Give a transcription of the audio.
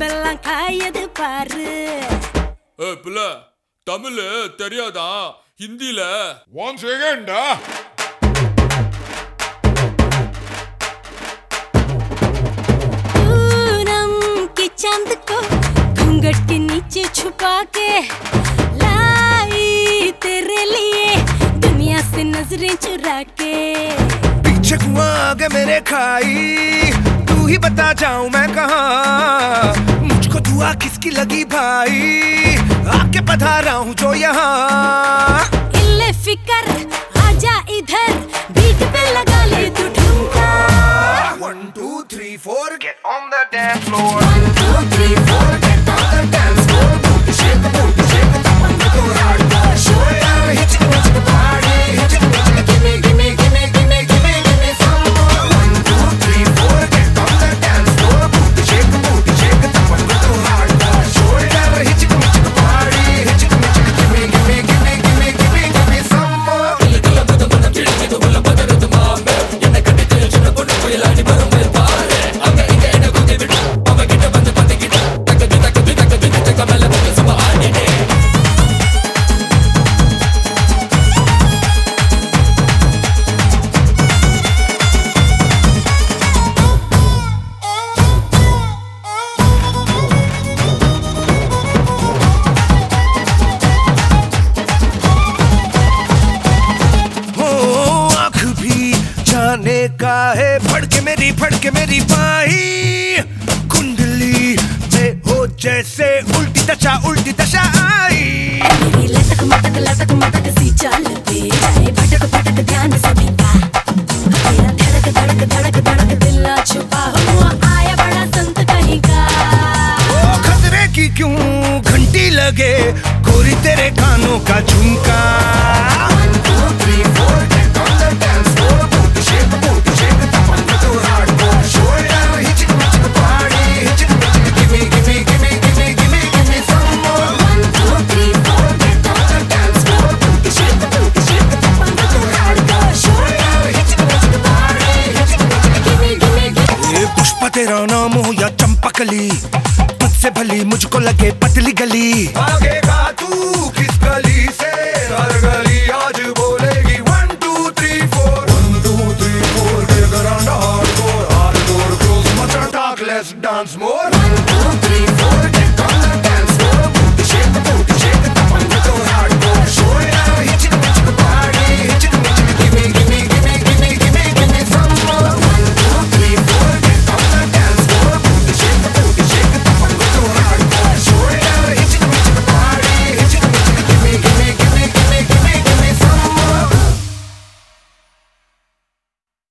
உடம்பெல்லாம் காயது பாரு ஏ பிள்ளை தமிழ் தெரியாதா ஹிந்தியில ஒன் செகண்டா चांद को घूंघट के नीचे छुपा के लाई तेरे लिए दुनिया से नजरें चुरा के पीछे कुआ आगे मेरे खाई ही बता जाऊँ मैं कहा। मुझको दुआ किसकी लगी भाई? आके पधारा हूँ जो यहाँ। फिकर आजा इधर बीट पे लगा ले तू ठुमका। 1 2 3 4 get on the dance floor 1 2 3 4 जाने का है। फड़के मेरी फड़के मेरी बाही। कुंडली में हो जैसे उल्टी दशा उल्टी दशा आई। लटक मटक लटक मटक सी चाल पे जाए भटक भटक ध्यान सभी का। तेरा धड़क धड़क धड़क धड़क दिल ना छुपा हुआ आया बड़ा संत कहीं का। ओ खतरे की क्यों घंटी लगे? गोरी तेरे कानों का झुमका। चंपा तेरा नाम हो या चंपा कली? तुझसे भली, मुझको लगे पतली गली। भागेगा तू किस गली से? हर गली आज बोलेगी one two three four one two three four के ग्राउंड हार्डकोर हार्डकोर क्लोज मचा dance more one two three four